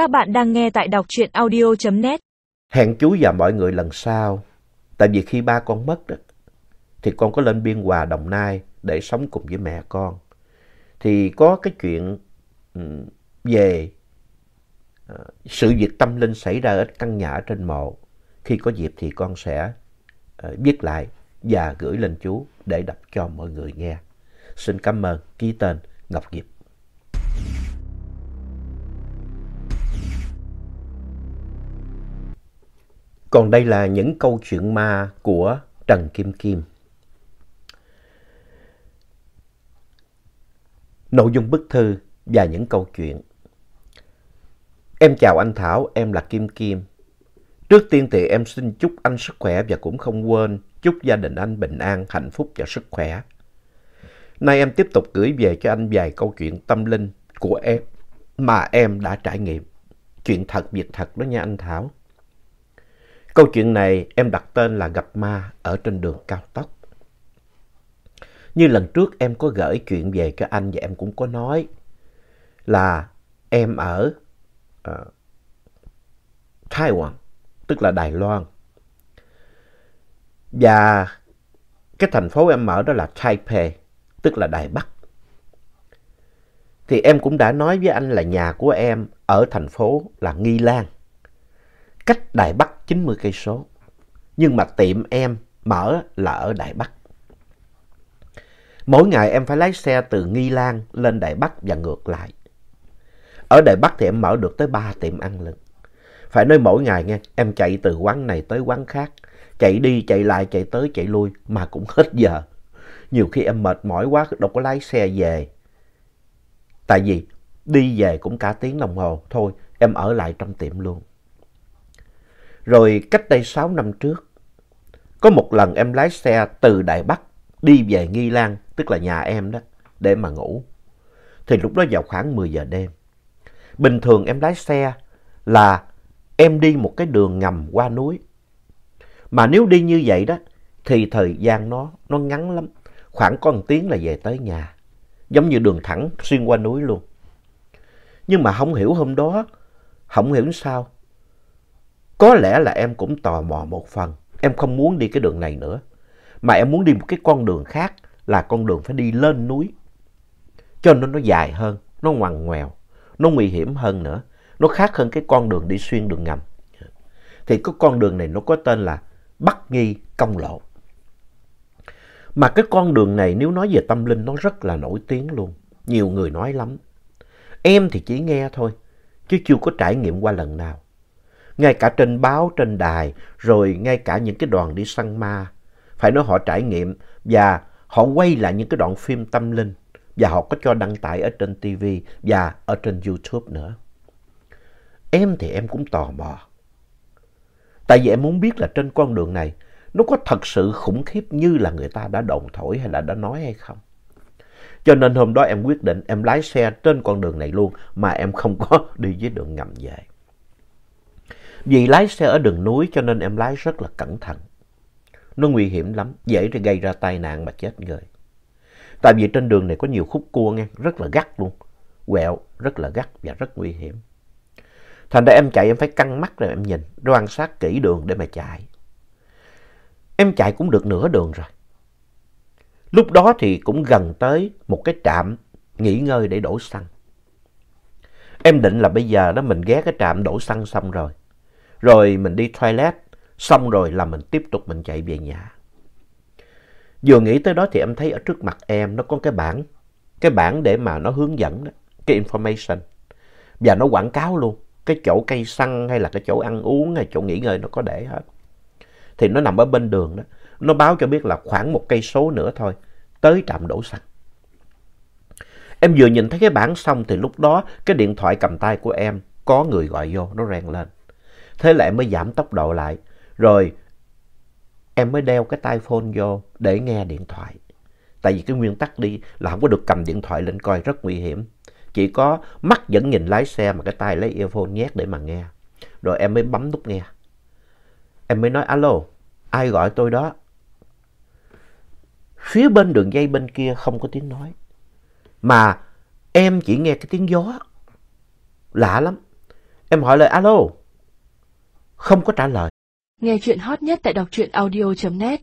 Các bạn đang nghe tại đọc truyện audio.net. Hẹn chú và mọi người lần sau. Tại vì khi ba con mất đó, thì con có lên Biên Hòa, Đồng Nai để sống cùng với mẹ con. Thì có cái chuyện ừ, về ờ, sự việc tâm linh xảy ra ở căn nhà ở trên mộ. Khi có dịp thì con sẽ ờ, viết lại và gửi lên chú để đọc cho mọi người nghe. Xin cảm ơn ký tên Ngọc Diệp. Còn đây là những câu chuyện ma của Trần Kim Kim. Nội dung bức thư và những câu chuyện. Em chào anh Thảo, em là Kim Kim. Trước tiên thì em xin chúc anh sức khỏe và cũng không quên chúc gia đình anh bình an, hạnh phúc và sức khỏe. Nay em tiếp tục gửi về cho anh vài câu chuyện tâm linh của em mà em đã trải nghiệm. Chuyện thật, việc thật đó nha anh Thảo. Câu chuyện này em đặt tên là gặp ma ở trên đường cao tốc. Như lần trước em có gửi chuyện về cho anh và em cũng có nói là em ở uh, Taiwan, tức là Đài Loan. Và cái thành phố em ở đó là Taipei, tức là Đài Bắc. Thì em cũng đã nói với anh là nhà của em ở thành phố là Nghi Lan cách Đài Bắc 90 cây số. Nhưng mà tiệm em mở là ở Đài Bắc. Mỗi ngày em phải lái xe từ Nghi Lan lên Đài Bắc và ngược lại. Ở Đài Bắc thì em mở được tới 3 tiệm ăn lận. Phải nói mỗi ngày nghe, em chạy từ quán này tới quán khác. Chạy đi, chạy lại, chạy tới, chạy lui mà cũng hết giờ. Nhiều khi em mệt mỏi quá, đâu có lái xe về. Tại vì đi về cũng cả tiếng đồng hồ. Thôi, em ở lại trong tiệm luôn. Rồi cách đây 6 năm trước, có một lần em lái xe từ Đài Bắc đi về Nghi Lan, tức là nhà em đó, để mà ngủ. Thì lúc đó vào khoảng 10 giờ đêm. Bình thường em lái xe là em đi một cái đường ngầm qua núi. Mà nếu đi như vậy đó, thì thời gian nó, nó ngắn lắm. Khoảng có một tiếng là về tới nhà. Giống như đường thẳng xuyên qua núi luôn. Nhưng mà không hiểu hôm đó, không hiểu sao, có lẽ là em cũng tò mò một phần. Em không muốn đi cái đường này nữa. Mà em muốn đi một cái con đường khác là con đường phải đi lên núi. Cho nên nó dài hơn, nó ngoằn ngoèo, nó nguy hiểm hơn nữa. Nó khác hơn cái con đường đi xuyên đường ngầm. Thì cái con đường này nó có tên là Bắc Nghi Công Lộ. Mà cái con đường này nếu nói về tâm linh nó rất là nổi tiếng luôn. Nhiều người nói lắm. Em thì chỉ nghe thôi, chứ chưa có trải nghiệm qua lần nào ngay cả trên báo, trên đài, rồi ngay cả những cái đoàn đi săn ma. Phải nói họ trải nghiệm và họ quay lại những cái đoạn phim tâm linh và họ có cho đăng tải ở trên TV và ở trên YouTube nữa. Em thì em cũng tò mò. Tại vì em muốn biết là trên con đường này nó có thật sự khủng khiếp như là người ta đã đồn thổi hay là đã nói hay không. Cho nên hôm đó em quyết định em lái xe trên con đường này luôn mà em không có đi với đường ngầm về. Vì lái xe ở đường núi cho nên em lái rất là cẩn thận. Nó nguy hiểm lắm, dễ gây ra tai nạn mà chết người. Tại vì trên đường này có nhiều khúc cua nghe, rất là gắt luôn. Quẹo, rất là gắt và rất nguy hiểm. Thành ra em chạy em phải căng mắt rồi em nhìn, quan sát kỹ đường để mà chạy. Em chạy cũng được nửa đường rồi. Lúc đó thì cũng gần tới một cái trạm nghỉ ngơi để đổ xăng. Em định là bây giờ đó mình ghé cái trạm đổ xăng xong rồi. Rồi mình đi toilet, xong rồi là mình tiếp tục mình chạy về nhà. Vừa nghĩ tới đó thì em thấy ở trước mặt em nó có cái bảng, cái bảng để mà nó hướng dẫn đó, cái information. Và nó quảng cáo luôn, cái chỗ cây xăng hay là cái chỗ ăn uống hay chỗ nghỉ ngơi nó có để hết. Thì nó nằm ở bên đường đó, nó báo cho biết là khoảng một cây số nữa thôi, tới trạm đổ xăng. Em vừa nhìn thấy cái bảng xong thì lúc đó cái điện thoại cầm tay của em có người gọi vô, nó reng lên. Thế là em mới giảm tốc độ lại. Rồi em mới đeo cái tai phone vô để nghe điện thoại. Tại vì cái nguyên tắc đi là không có được cầm điện thoại lên coi rất nguy hiểm. Chỉ có mắt vẫn nhìn lái xe mà cái tai lấy earphone nhét để mà nghe. Rồi em mới bấm nút nghe. Em mới nói alo, ai gọi tôi đó? Phía bên đường dây bên kia không có tiếng nói. Mà em chỉ nghe cái tiếng gió. Lạ lắm. Em hỏi lời alo. Không có trả lời. Nghe chuyện hot nhất tại đọc truyện audio.net